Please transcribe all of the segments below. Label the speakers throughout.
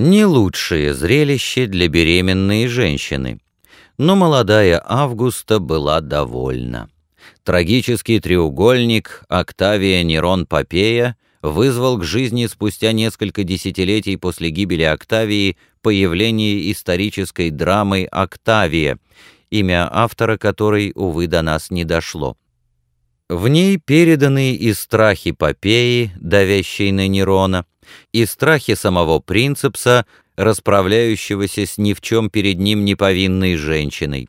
Speaker 1: Не лучшее зрелище для беременной женщины, но молодая Августа была довольна. Трагический треугольник Октавия Нерон Попея вызвал к жизни спустя несколько десятилетий после гибели Октавии появление исторической драмы «Октавия», имя автора которой, увы, до нас не дошло. В ней переданы и страхи Попеи, давящей на Нерона, и страхи самого принцепса, расправляющегося с ни в чем перед ним неповинной женщиной.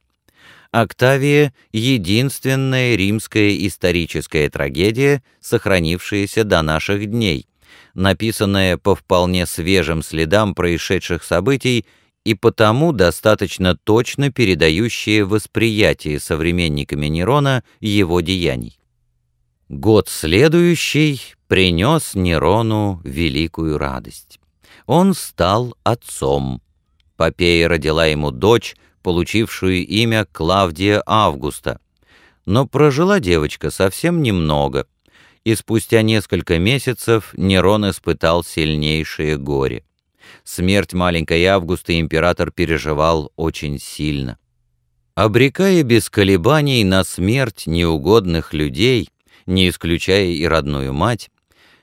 Speaker 1: Октавия — единственная римская историческая трагедия, сохранившаяся до наших дней, написанная по вполне свежим следам происшедших событий и потому достаточно точно передающая восприятие современниками Нерона его деяний. Год следующий принес Нерону великую радость. Он стал отцом. Попея родила ему дочь, получившую имя Клавдия Августа. Но прожила девочка совсем немного, и спустя несколько месяцев Нерон испытал сильнейшее горе. Смерть маленькой Августы император переживал очень сильно. Обрекая без колебаний на смерть неугодных людей, не исключая и родную мать,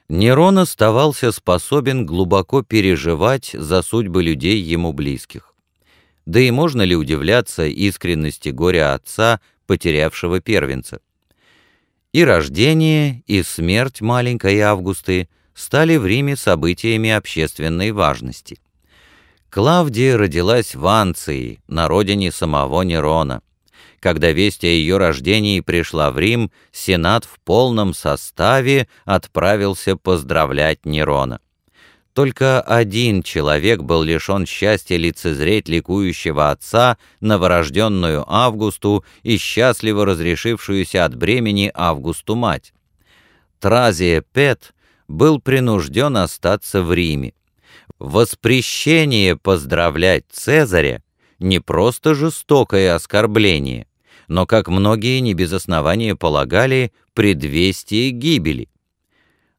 Speaker 1: Нерон оставался способен глубоко переживать за судьбы людей ему близких. Да и можно ли удивляться искренности горя отца, потерявшего первенца? И рождение, и смерть маленькой Августы стали в Риме событиями общественной важности. Клавдия родилась в Анции, на родине самого Нерона. Когда весть о ее рождении пришла в Рим, Сенат в полном составе отправился поздравлять Нерона. Только один человек был лишен счастья лицезреть ликующего отца, новорожденную Августу и счастливо разрешившуюся от бремени Августу мать. Тразия Пет был принужден остаться в Риме. Воспрещение поздравлять Цезаря не просто жестокое оскорбление, но, как многие не без основания полагали, предвестие гибели.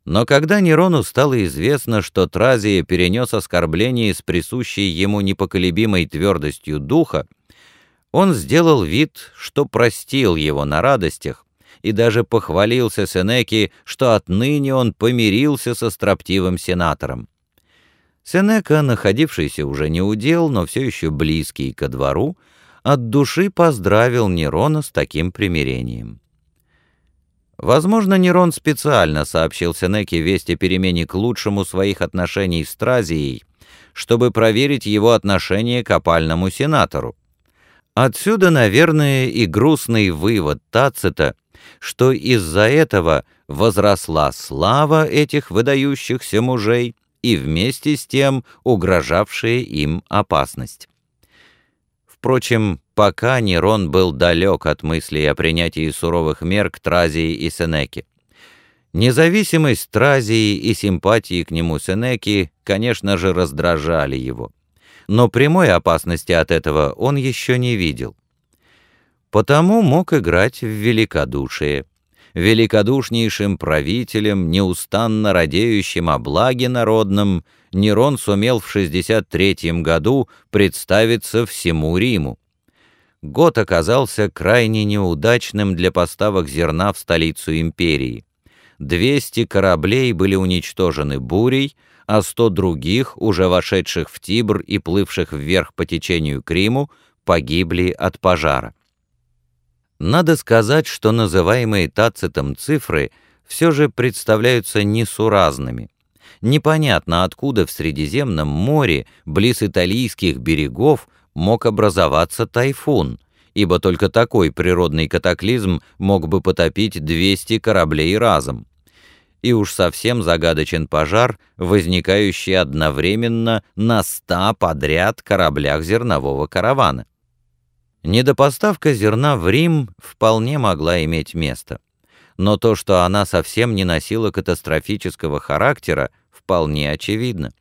Speaker 1: Но когда Нерону стало известно, что Тразия перенес оскорбление с присущей ему непоколебимой твердостью духа, он сделал вид, что простил его на радостях, и даже похвалился Сенеке, что отныне он помирился со строптивым сенатором. Сенека, находившийся уже не у дел, но все еще близкий ко двору, от души поздравил Нерона с таким примирением. Возможно, Нерон специально сообщил Сенеке весть о перемене к лучшему своих отношений с Тразией, чтобы проверить его отношение к опальному сенатору. Отсюда, наверное, и грустный вывод Тацита, что из-за этого возросла слава этих выдающихся мужей и вместе с тем угрожавшая им опасность. Впрочем, пока Нерон был далек от мыслей о принятии суровых мер к Тразии и Сенеке. Независимость Тразии и симпатии к нему Сенеки, конечно же, раздражали его. Но прямой опасности от этого он еще не видел. Потому мог играть в великодушие. Великодушнейшим правителем, неустанно радеющим о благе народном, Нерон сумел в 63 году представиться всему Риму год оказался крайне неудачным для поставок зерна в столицу империи. 200 кораблей были уничтожены бурей, а 100 других, уже вошедших в Тибр и плывших вверх по течению к Риму, погибли от пожара. Надо сказать, что называемые Тацитом цифры все же представляются несуразными. Непонятно, откуда в Средиземном море, близ итальянских берегов, мог образоваться тайфун, ибо только такой природный катаклизм мог бы потопить 200 кораблей разом. И уж совсем загадочен пожар, возникающий одновременно на 100 подряд кораблях зернового каравана. Недопоставка зерна в Рим вполне могла иметь место. Но то, что она совсем не носила катастрофического характера, вполне очевидно.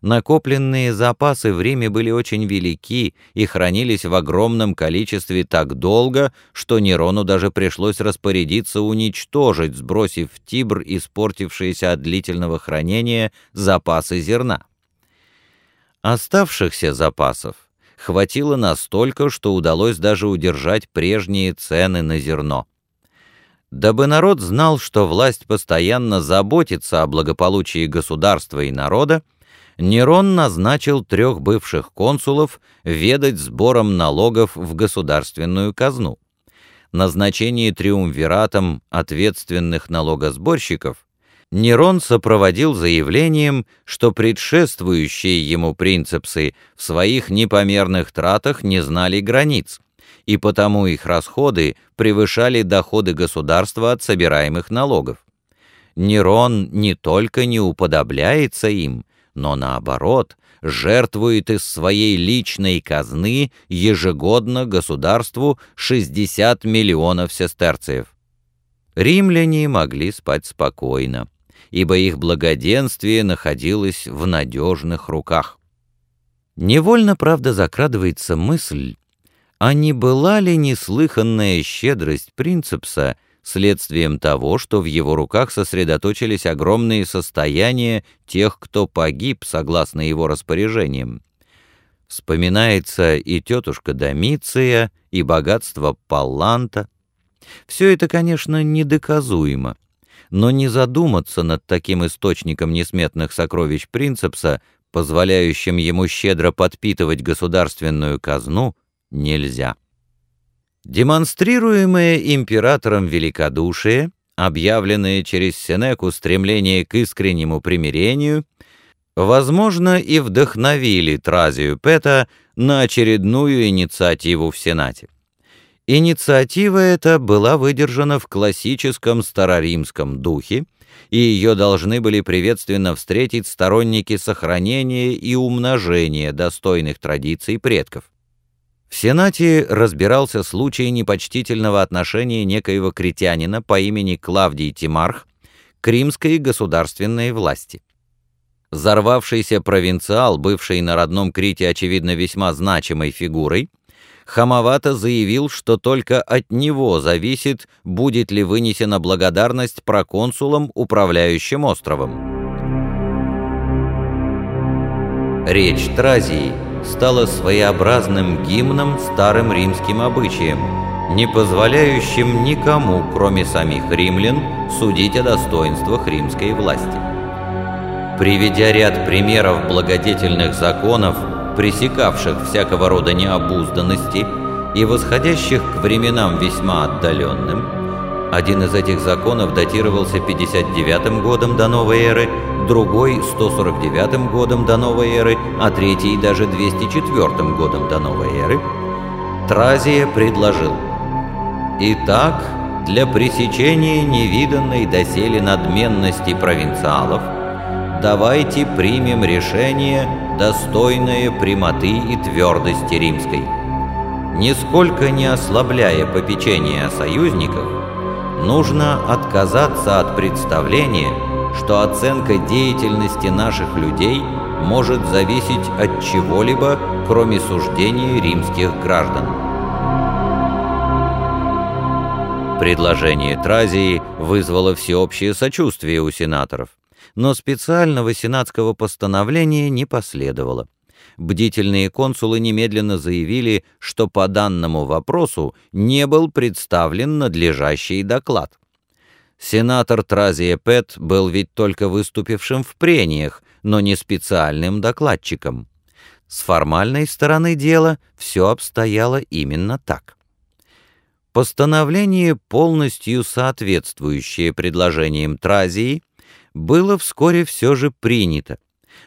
Speaker 1: Накопленные запасы в Риме были очень велики и хранились в огромном количестве так долго, что Нерону даже пришлось распорядиться уничтожить, сбросив в Тибр испортившиеся от длительного хранения запасы зерна. Оставшихся запасов хватило настолько, что удалось даже удержать прежние цены на зерно. Дабы народ знал, что власть постоянно заботится о благополучии государства и народа, Нерон назначил трех бывших консулов ведать сбором налогов в государственную казну. Назначение триумвиратом ответственных налогосборщиков Нерон сопроводил заявлением, что предшествующие ему принципсы в своих непомерных тратах не знали границ, и потому их расходы превышали доходы государства от собираемых налогов. Нерон не только не уподобляется им, но наоборот, жертвует из своей личной казны ежегодно государству 60 миллионов сестерциев. Римляне могли спать спокойно, ибо их благоденствие находилось в надежных руках. Невольно, правда, закрадывается мысль, а не была ли неслыханная щедрость принципса следствием того, что в его руках сосредоточились огромные состояния тех, кто погиб согласно его распоряжениям. Вспоминается и тетушка Домиция, и богатство Палланта. Все это, конечно, недоказуемо, но не задуматься над таким источником несметных сокровищ принципса, позволяющим ему щедро подпитывать государственную казну, нельзя. Демонстрируемое императором великодушие, объявленное через Сенеку стремление к искреннему примирению, возможно, и вдохновили Тразию Пета на очередную инициативу в Сенате. Инициатива эта была выдержана в классическом староримском духе, и ее должны были приветственно встретить сторонники сохранения и умножения достойных традиций предков. В Сенате разбирался случай непочтительного отношения некоего критянина по имени Клавдий Тимарх к римской государственной власти. Зарвавшийся провинциал, бывший на родном Крите, очевидно, весьма значимой фигурой, хамовато заявил, что только от него зависит, будет ли вынесена благодарность проконсулам, управляющим островом. Речь Тразии стало своеобразным гимном старым римским обычаем, не позволяющим никому, кроме самих римлян, судить о достоинствах римской власти. Приведя ряд примеров благодетельных законов, пресекавших всякого рода необузданности и восходящих к временам весьма отдаленным, один из этих законов датировался 59 годом до новой эры, другой 149 годом до новой эры, а третий даже 204 годом до новой эры, Тразия предложил. «Итак, для пресечения невиданной доселе надменности провинциалов, давайте примем решение, достойное прямоты и твердости римской. Нисколько не ослабляя попечение о союзниках, нужно отказаться от представления, что оценка деятельности наших людей может зависеть от чего-либо, кроме суждений римских граждан. Предложение Тразии вызвало всеобщее сочувствие у сенаторов, но специального сенатского постановления не последовало. Бдительные консулы немедленно заявили, что по данному вопросу не был представлен надлежащий доклад. Сенатор Тразия Пет был ведь только выступившим в прениях, но не специальным докладчиком. С формальной стороны дела все обстояло именно так. Постановление, полностью соответствующее предложениям Тразии, было вскоре все же принято,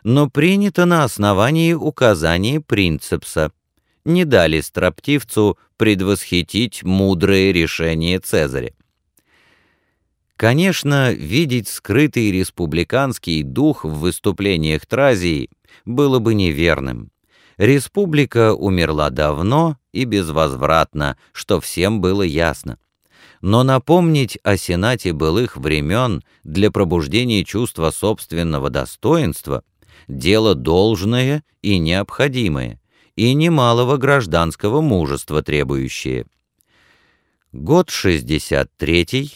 Speaker 1: но принято на основании указания принципса. Не дали строптивцу предвосхитить мудрое решение Цезаря. Конечно, видеть скрытый республиканский дух в выступлениях Тразии было бы неверным. Республика умерла давно и безвозвратно, что всем было ясно. Но напомнить о Сенате былых времен для пробуждения чувства собственного достоинства – дело должное и необходимое, и немалого гражданского мужества требующее. Год 63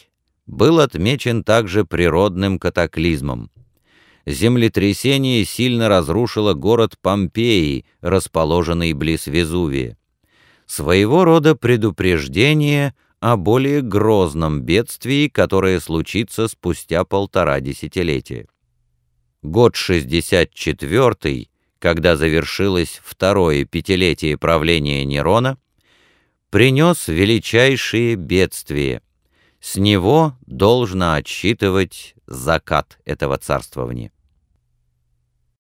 Speaker 1: был отмечен также природным катаклизмом. землетрясение сильно разрушило город Помпеи, расположенный близ Везувия. Своего рода предупреждение о более грозном бедствии, которое случится спустя полтора десятилетия. Год 64 когда завершилось второе пятилетие правления Нерона, принес величайшие бедствия. С него должно отсчитывать закат этого царствования.